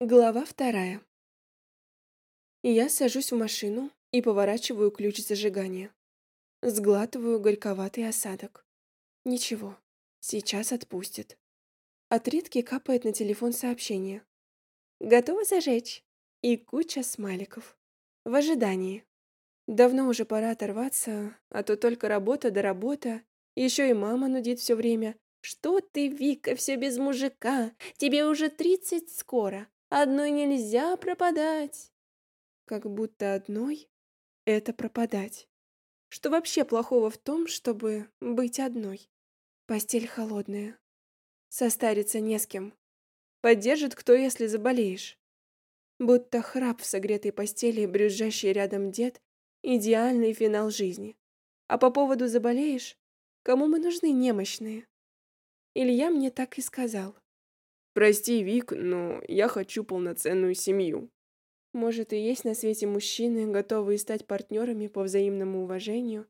Глава вторая. Я сажусь в машину и поворачиваю ключ зажигания. Сглатываю горьковатый осадок. Ничего, сейчас отпустит. От Ритки капает на телефон сообщение. Готова зажечь? И куча смайликов. В ожидании. Давно уже пора оторваться, а то только работа да работа. Еще и мама нудит все время. Что ты, Вика, все без мужика? Тебе уже тридцать скоро. Одной нельзя пропадать. Как будто одной — это пропадать. Что вообще плохого в том, чтобы быть одной? Постель холодная. Состариться не с кем. Поддержит кто, если заболеешь. Будто храп в согретой постели брюзжащий рядом дед — идеальный финал жизни. А по поводу заболеешь, кому мы нужны немощные? Илья мне так и сказал. Прости, Вик, но я хочу полноценную семью. Может, и есть на свете мужчины, готовые стать партнерами по взаимному уважению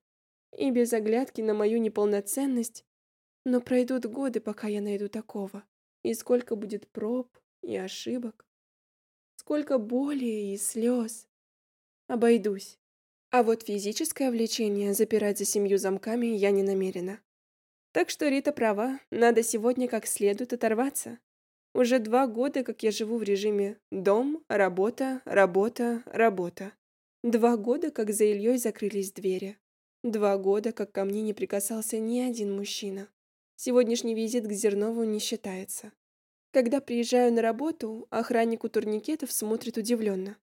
и без оглядки на мою неполноценность, но пройдут годы, пока я найду такого. И сколько будет проб и ошибок. Сколько боли и слез. Обойдусь. А вот физическое влечение запирать за семью замками я не намерена. Так что Рита права, надо сегодня как следует оторваться. Уже два года, как я живу в режиме дом, работа, работа, работа. Два года, как за Ильей закрылись двери. Два года, как ко мне не прикасался ни один мужчина. Сегодняшний визит к Зернову не считается. Когда приезжаю на работу, охранник у турникетов смотрит удивленно,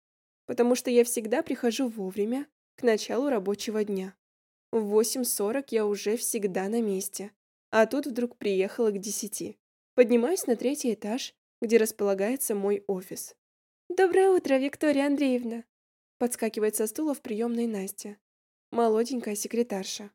потому что я всегда прихожу вовремя, к началу рабочего дня. В 8.40 я уже всегда на месте, а тут вдруг приехала к десяти. Поднимаюсь на третий этаж, где располагается мой офис. «Доброе утро, Виктория Андреевна!» Подскакивает со стула в приемной Настя. Молоденькая секретарша.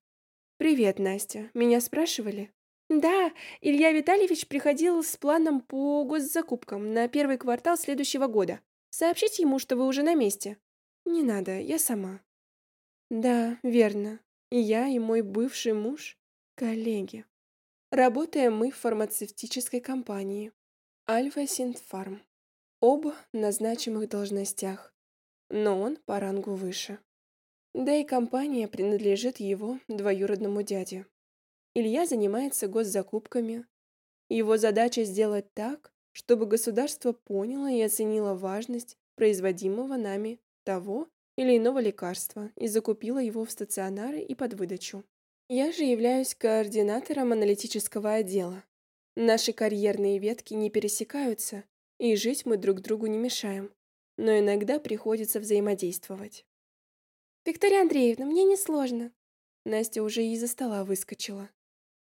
«Привет, Настя. Меня спрашивали?» «Да, Илья Витальевич приходил с планом по госзакупкам на первый квартал следующего года. Сообщите ему, что вы уже на месте». «Не надо, я сама». «Да, верно. И я, и мой бывший муж — коллеги». Работаем мы в фармацевтической компании Альфа Синтфарм. Оба на значимых должностях, но он по рангу выше. Да и компания принадлежит его двоюродному дяде. Илья занимается госзакупками. Его задача сделать так, чтобы государство поняло и оценило важность производимого нами того или иного лекарства и закупило его в стационары и под выдачу. Я же являюсь координатором аналитического отдела. Наши карьерные ветки не пересекаются, и жить мы друг другу не мешаем, но иногда приходится взаимодействовать. «Виктория Андреевна, мне не сложно». Настя уже из-за стола выскочила.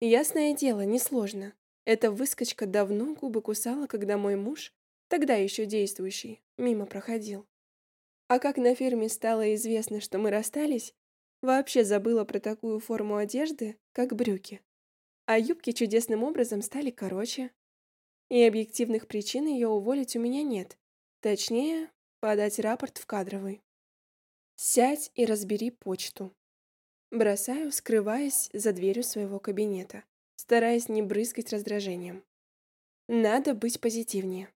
Ясное дело, несложно. Эта выскочка давно губы кусала, когда мой муж, тогда еще действующий, мимо проходил. А как на фирме стало известно, что мы расстались, Вообще забыла про такую форму одежды, как брюки. А юбки чудесным образом стали короче. И объективных причин ее уволить у меня нет. Точнее, подать рапорт в кадровый. Сядь и разбери почту. Бросаю, скрываясь за дверью своего кабинета, стараясь не брызгать раздражением. Надо быть позитивнее.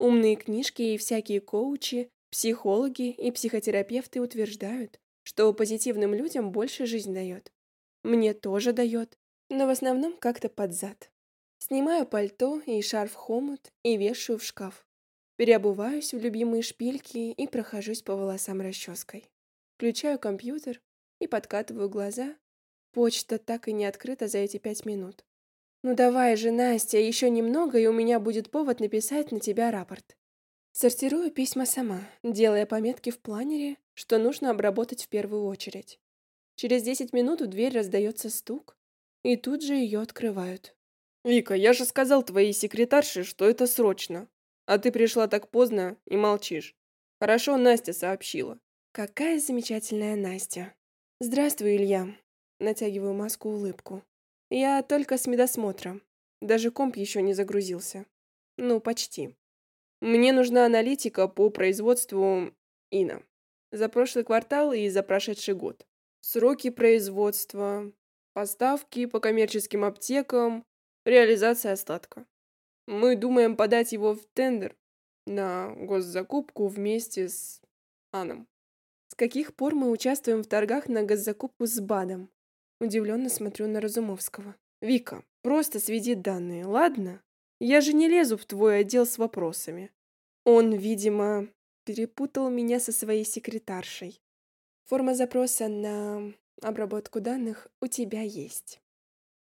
Умные книжки и всякие коучи, психологи и психотерапевты утверждают, что позитивным людям больше жизнь дает. Мне тоже дает, но в основном как-то под зад. Снимаю пальто и шарф-хомут и вешаю в шкаф. Переобуваюсь в любимые шпильки и прохожусь по волосам расческой. Включаю компьютер и подкатываю глаза. Почта так и не открыта за эти пять минут. Ну давай же, Настя, еще немного, и у меня будет повод написать на тебя рапорт. Сортирую письма сама, делая пометки в планере, что нужно обработать в первую очередь. Через 10 минут в дверь раздается стук, и тут же ее открывают. «Вика, я же сказал твоей секретарше, что это срочно. А ты пришла так поздно и молчишь. Хорошо, Настя сообщила». «Какая замечательная Настя!» «Здравствуй, Илья!» Натягиваю маску улыбку. «Я только с медосмотра. Даже комп еще не загрузился. Ну, почти. Мне нужна аналитика по производству Ина. За прошлый квартал и за прошедший год. Сроки производства, поставки по коммерческим аптекам, реализация остатка. Мы думаем подать его в тендер. на госзакупку вместе с Аном. С каких пор мы участвуем в торгах на госзакупку с БАДом? Удивленно смотрю на Разумовского. Вика, просто сведи данные, ладно? Я же не лезу в твой отдел с вопросами. Он, видимо, перепутал меня со своей секретаршей. Форма запроса на обработку данных у тебя есть.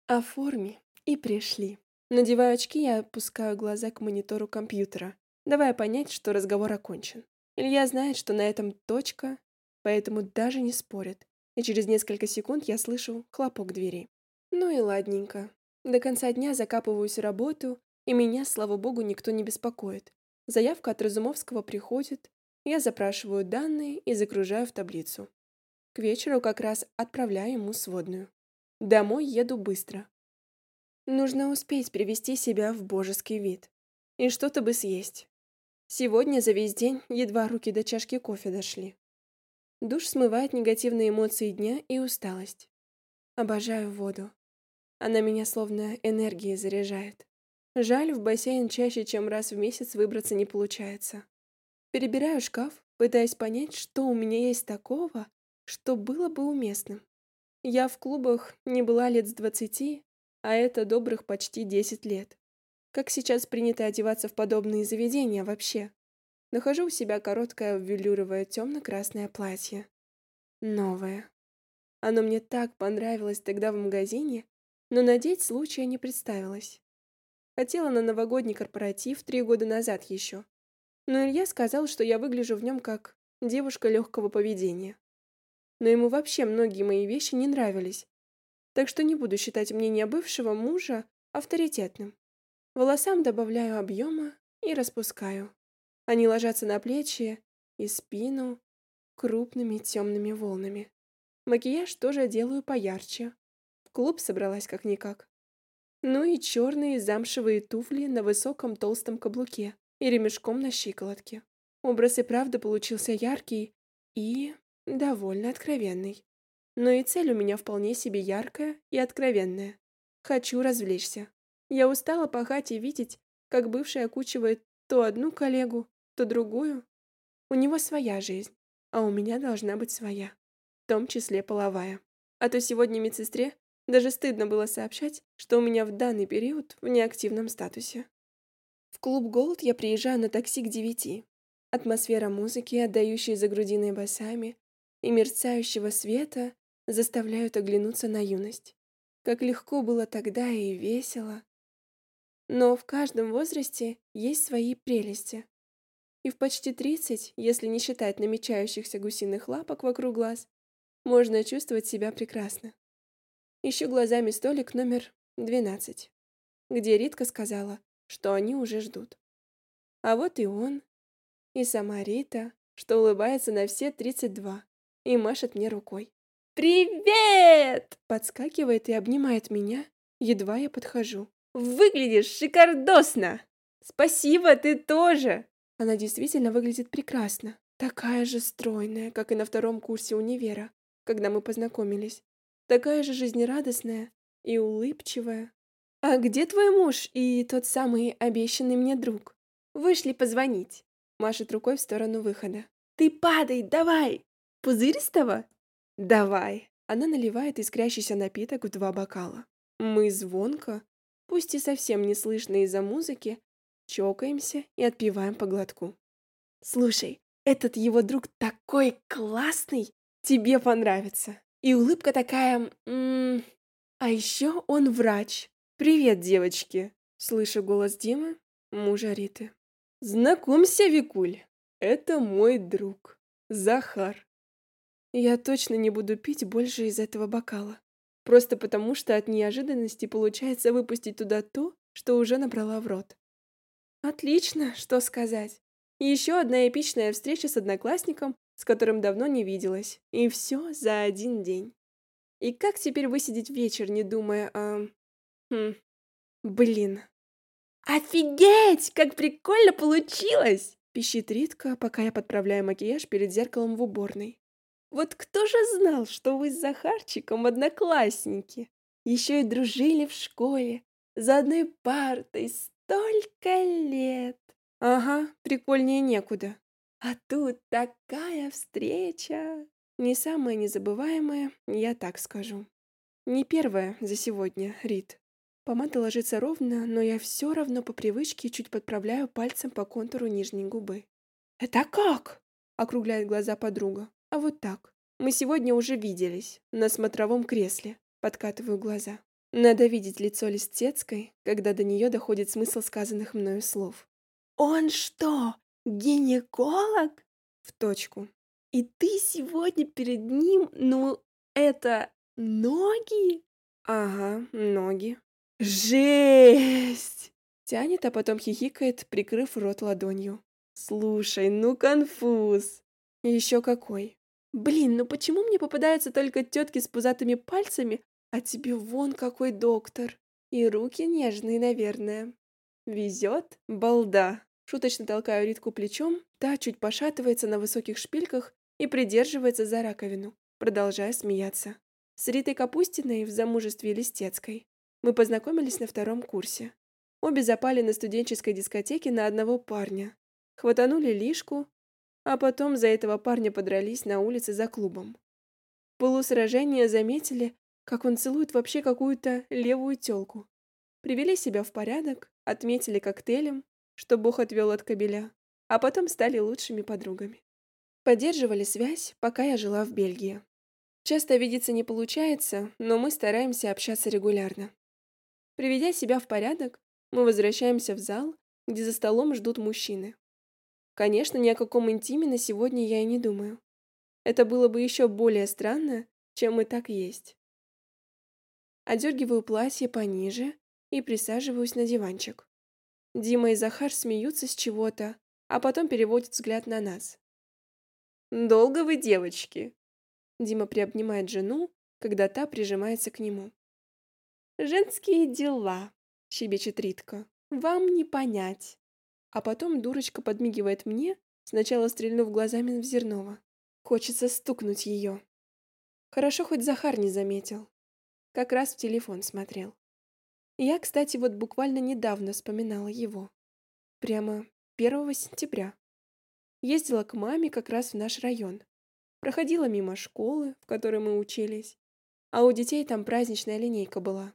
Оформи и пришли. Надеваю очки и опускаю глаза к монитору компьютера, давая понять, что разговор окончен. Илья знает, что на этом точка, поэтому даже не спорит. И через несколько секунд я слышу хлопок двери. Ну и ладненько. До конца дня закапываюсь в работу, и меня, слава богу, никто не беспокоит. Заявка от Разумовского приходит, я запрашиваю данные и загружаю в таблицу. К вечеру как раз отправляю ему сводную. Домой еду быстро. Нужно успеть привести себя в божеский вид. И что-то бы съесть. Сегодня за весь день едва руки до чашки кофе дошли. Душ смывает негативные эмоции дня и усталость. Обожаю воду. Она меня словно энергией заряжает. Жаль, в бассейн чаще, чем раз в месяц выбраться не получается. Перебираю шкаф, пытаясь понять, что у меня есть такого, что было бы уместным. Я в клубах не была лет с двадцати, а это добрых почти десять лет. Как сейчас принято одеваться в подобные заведения вообще? Нахожу у себя короткое велюровое темно-красное платье. Новое. Оно мне так понравилось тогда в магазине, но надеть случая не представилось. Хотела на новогодний корпоратив три года назад еще. Но Илья сказал, что я выгляжу в нем как девушка легкого поведения. Но ему вообще многие мои вещи не нравились. Так что не буду считать мнение бывшего мужа авторитетным. Волосам добавляю объема и распускаю. Они ложатся на плечи и спину крупными темными волнами. Макияж тоже делаю поярче, клуб собралась как-никак. Ну и черные замшевые туфли на высоком толстом каблуке и ремешком на щиколотке. Образ и правда получился яркий и довольно откровенный. Но и цель у меня вполне себе яркая и откровенная. Хочу развлечься. Я устала пахать и видеть, как бывший окучивает то одну коллегу, то другую. У него своя жизнь, а у меня должна быть своя, в том числе половая. А то сегодня медсестре даже стыдно было сообщать, что у меня в данный период в неактивном статусе. В клуб «Голд» я приезжаю на такси к девяти. Атмосфера музыки, отдающей за грудиной басами, и мерцающего света заставляют оглянуться на юность. Как легко было тогда и весело. Но в каждом возрасте есть свои прелести. И в почти тридцать, если не считать намечающихся гусиных лапок вокруг глаз, можно чувствовать себя прекрасно. Ищу глазами столик номер 12, где Ритка сказала, что они уже ждут. А вот и он, и сама Рита, что улыбается на все 32 и машет мне рукой. «Привет!» Подскакивает и обнимает меня, едва я подхожу. «Выглядишь шикардосно!» «Спасибо, ты тоже!» Она действительно выглядит прекрасно. Такая же стройная, как и на втором курсе универа, когда мы познакомились такая же жизнерадостная и улыбчивая. «А где твой муж и тот самый обещанный мне друг? Вышли позвонить», — машет рукой в сторону выхода. «Ты падай, давай! Пузыристого?» «Давай!» Она наливает искрящийся напиток в два бокала. Мы звонко, пусть и совсем не слышно из-за музыки, чокаемся и отпиваем по глотку. «Слушай, этот его друг такой классный! Тебе понравится!» И улыбка такая... М -м, а еще он врач. «Привет, девочки!» Слышу голос Димы, мужа Риты. «Знакомься, Викуль, это мой друг, Захар». Я точно не буду пить больше из этого бокала. Просто потому, что от неожиданности получается выпустить туда то, что уже набрала в рот. Отлично, что сказать. Еще одна эпичная встреча с одноклассником, с которым давно не виделась. И все за один день. И как теперь высидеть вечер, не думая о... Хм... Блин. «Офигеть! Как прикольно получилось!» Пищит Ритка, пока я подправляю макияж перед зеркалом в уборной. «Вот кто же знал, что вы с Захарчиком одноклассники? Еще и дружили в школе, за одной партой столько лет!» Ага, прикольнее некуда. А тут такая встреча. Не самая незабываемая, я так скажу. Не первая за сегодня, Рит. Помада ложится ровно, но я все равно по привычке чуть подправляю пальцем по контуру нижней губы. «Это как?» — округляет глаза подруга. «А вот так. Мы сегодня уже виделись. На смотровом кресле». Подкатываю глаза. Надо видеть лицо Листецкой, когда до нее доходит смысл сказанных мною слов. «Он что, гинеколог?» В точку. «И ты сегодня перед ним, ну, это ноги?» «Ага, ноги». «Жесть!» Тянет, а потом хихикает, прикрыв рот ладонью. «Слушай, ну конфуз!» «Еще какой!» «Блин, ну почему мне попадаются только тетки с пузатыми пальцами, а тебе вон какой доктор? И руки нежные, наверное. Везет? Балда!» Шуточно толкаю Ритку плечом, та чуть пошатывается на высоких шпильках и придерживается за раковину, продолжая смеяться. С Ритой Капустиной в замужестве Листецкой мы познакомились на втором курсе. Обе запали на студенческой дискотеке на одного парня. Хватанули лишку, а потом за этого парня подрались на улице за клубом. В полусражения заметили, как он целует вообще какую-то левую тёлку. Привели себя в порядок, отметили коктейлем, что Бог отвел от кобеля, а потом стали лучшими подругами. Поддерживали связь, пока я жила в Бельгии. Часто видеться не получается, но мы стараемся общаться регулярно. Приведя себя в порядок, мы возвращаемся в зал, где за столом ждут мужчины. Конечно, ни о каком интиме на сегодня я и не думаю. Это было бы еще более странно, чем мы так есть. Одергиваю платье пониже и присаживаюсь на диванчик. Дима и Захар смеются с чего-то, а потом переводят взгляд на нас. «Долго вы, девочки?» Дима приобнимает жену, когда та прижимается к нему. «Женские дела», — щебечет Ритка. «Вам не понять». А потом дурочка подмигивает мне, сначала стрельнув глазами в Зернова. Хочется стукнуть ее. Хорошо, хоть Захар не заметил. Как раз в телефон смотрел. Я, кстати, вот буквально недавно вспоминала его. Прямо 1 сентября. Ездила к маме как раз в наш район. Проходила мимо школы, в которой мы учились. А у детей там праздничная линейка была.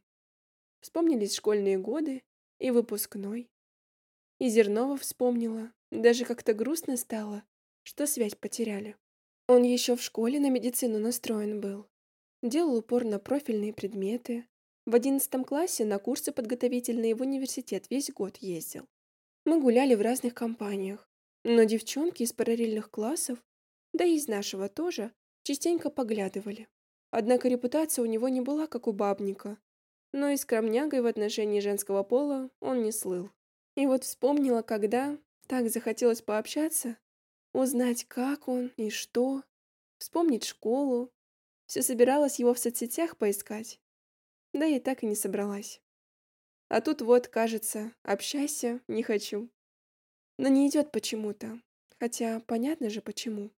Вспомнились школьные годы и выпускной. И Зернова вспомнила. Даже как-то грустно стало, что связь потеряли. Он еще в школе на медицину настроен был. Делал упор на профильные предметы, в одиннадцатом классе на курсы подготовительные в университет весь год ездил. Мы гуляли в разных компаниях, но девчонки из параллельных классов, да и из нашего тоже, частенько поглядывали. Однако репутация у него не была как у бабника, но и скромнягой в отношении женского пола он не слыл. И вот вспомнила, когда так захотелось пообщаться, узнать, как он и что, вспомнить школу. Все собиралась его в соцсетях поискать, да и так и не собралась. А тут вот, кажется, общайся, не хочу. Но не идет почему-то, хотя понятно же почему.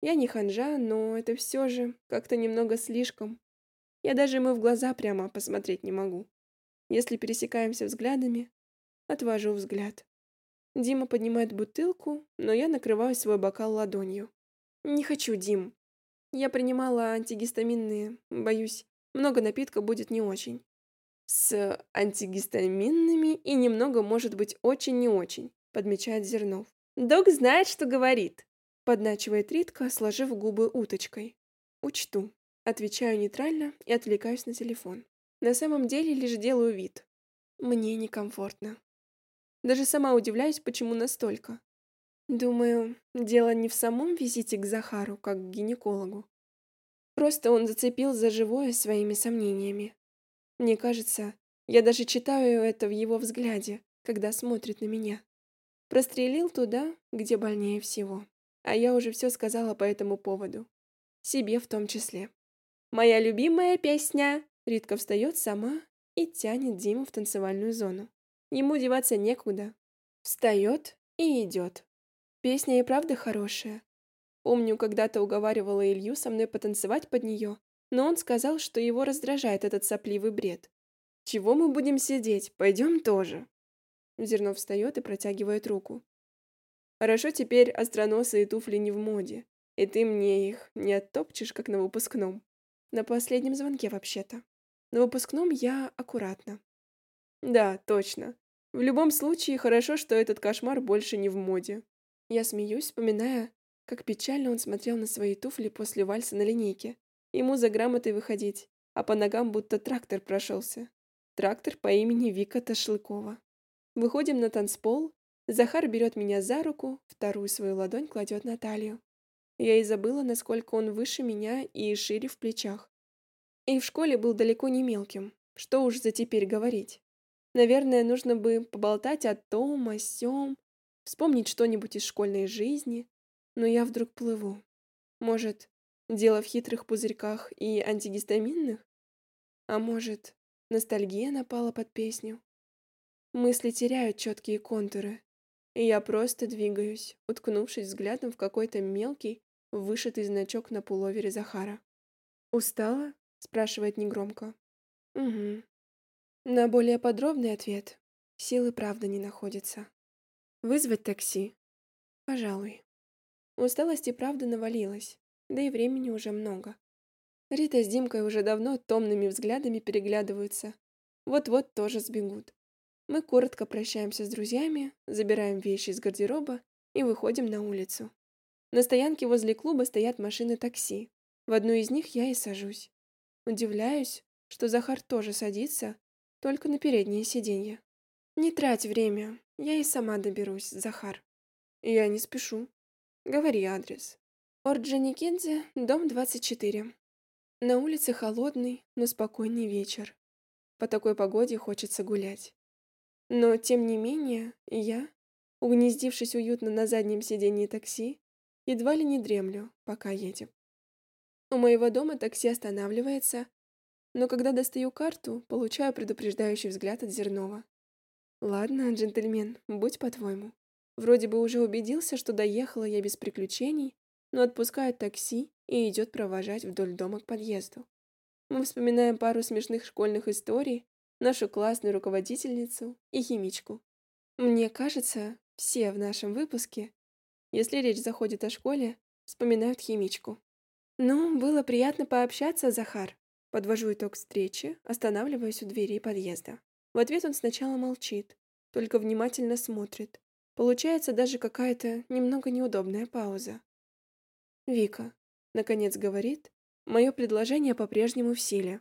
Я не ханжа, но это все же как-то немного слишком. Я даже ему в глаза прямо посмотреть не могу. Если пересекаемся взглядами, отвожу взгляд. Дима поднимает бутылку, но я накрываю свой бокал ладонью. Не хочу, Дим. Я принимала антигистаминные, боюсь, много напитка будет не очень. С антигистаминными и немного может быть очень не очень, подмечает Зернов. Док знает, что говорит, подначивает Ритка, сложив губы уточкой. Учту. Отвечаю нейтрально и отвлекаюсь на телефон. На самом деле лишь делаю вид. Мне некомфортно. Даже сама удивляюсь, почему настолько. Думаю, дело не в самом визите к Захару, как к гинекологу, Просто он зацепил за живое своими сомнениями. Мне кажется, я даже читаю это в его взгляде, когда смотрит на меня. Прострелил туда, где больнее всего. А я уже все сказала по этому поводу. Себе в том числе. «Моя любимая песня!» Ритка встает сама и тянет Диму в танцевальную зону. Ему деваться некуда. Встает и идет. Песня и правда хорошая. Помню, когда-то уговаривала Илью со мной потанцевать под нее, но он сказал, что его раздражает этот сопливый бред. «Чего мы будем сидеть? Пойдем тоже». Зернов встает и протягивает руку. Хорошо теперь остроносые туфли не в моде, и ты мне их не оттопчешь, как на выпускном. На последнем звонке, вообще-то. На выпускном я аккуратно. Да, точно. В любом случае, хорошо, что этот кошмар больше не в моде. Я смеюсь, вспоминая, как печально он смотрел на свои туфли после вальса на линейке. Ему за грамотой выходить, а по ногам будто трактор прошелся. Трактор по имени Вика Ташлыкова. Выходим на танцпол. Захар берет меня за руку, вторую свою ладонь кладет на талию. Я и забыла, насколько он выше меня и шире в плечах. И в школе был далеко не мелким. Что уж за теперь говорить. Наверное, нужно бы поболтать о том, о сём, вспомнить что-нибудь из школьной жизни. Но я вдруг плыву. Может, дело в хитрых пузырьках и антигистаминных? А может, ностальгия напала под песню? Мысли теряют четкие контуры, и я просто двигаюсь, уткнувшись взглядом в какой-то мелкий, вышитый значок на пуловере Захара. «Устала?» — спрашивает негромко. «Угу». На более подробный ответ силы правда не находится. «Вызвать такси?» «Пожалуй». Усталость и правда навалилась, да и времени уже много. Рита с Димкой уже давно томными взглядами переглядываются. Вот-вот тоже сбегут. Мы коротко прощаемся с друзьями, забираем вещи из гардероба и выходим на улицу. На стоянке возле клуба стоят машины такси. В одну из них я и сажусь. Удивляюсь, что Захар тоже садится, только на переднее сиденье. Не трать время, я и сама доберусь, Захар. Я не спешу. Говори адрес. Орджоникидзе, дом 24. На улице холодный, но спокойный вечер. По такой погоде хочется гулять. Но, тем не менее, я, угнездившись уютно на заднем сиденье такси, Едва ли не дремлю, пока едем. У моего дома такси останавливается, но когда достаю карту, получаю предупреждающий взгляд от Зернова. Ладно, джентльмен, будь по-твоему. Вроде бы уже убедился, что доехала я без приключений, но отпускает такси и идет провожать вдоль дома к подъезду. Мы вспоминаем пару смешных школьных историй, нашу классную руководительницу и химичку. Мне кажется, все в нашем выпуске если речь заходит о школе, вспоминают химичку. «Ну, было приятно пообщаться, Захар». Подвожу итог встречи, останавливаясь у двери подъезда. В ответ он сначала молчит, только внимательно смотрит. Получается даже какая-то немного неудобная пауза. «Вика», — наконец говорит, — «мое предложение по-прежнему в силе».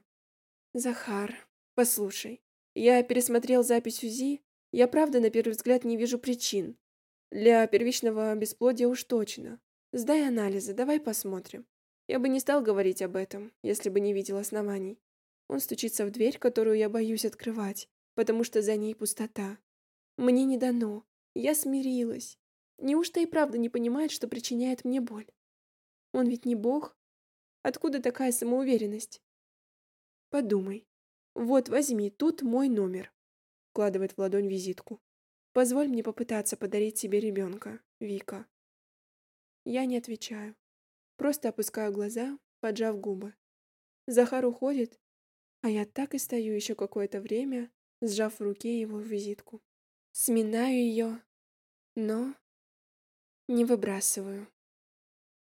«Захар, послушай, я пересмотрел запись УЗИ, я правда на первый взгляд не вижу причин, для первичного бесплодия уж точно. Сдай анализы, давай посмотрим. Я бы не стал говорить об этом, если бы не видел оснований. Он стучится в дверь, которую я боюсь открывать, потому что за ней пустота. Мне не дано. Я смирилась. Неужто и правда не понимает, что причиняет мне боль? Он ведь не бог. Откуда такая самоуверенность? Подумай. Вот, возьми, тут мой номер. Вкладывает в ладонь визитку. Позволь мне попытаться подарить тебе ребенка, Вика. Я не отвечаю. Просто опускаю глаза, поджав губы. Захар уходит, а я так и стою еще какое-то время, сжав в руке его визитку. Сминаю ее, но не выбрасываю.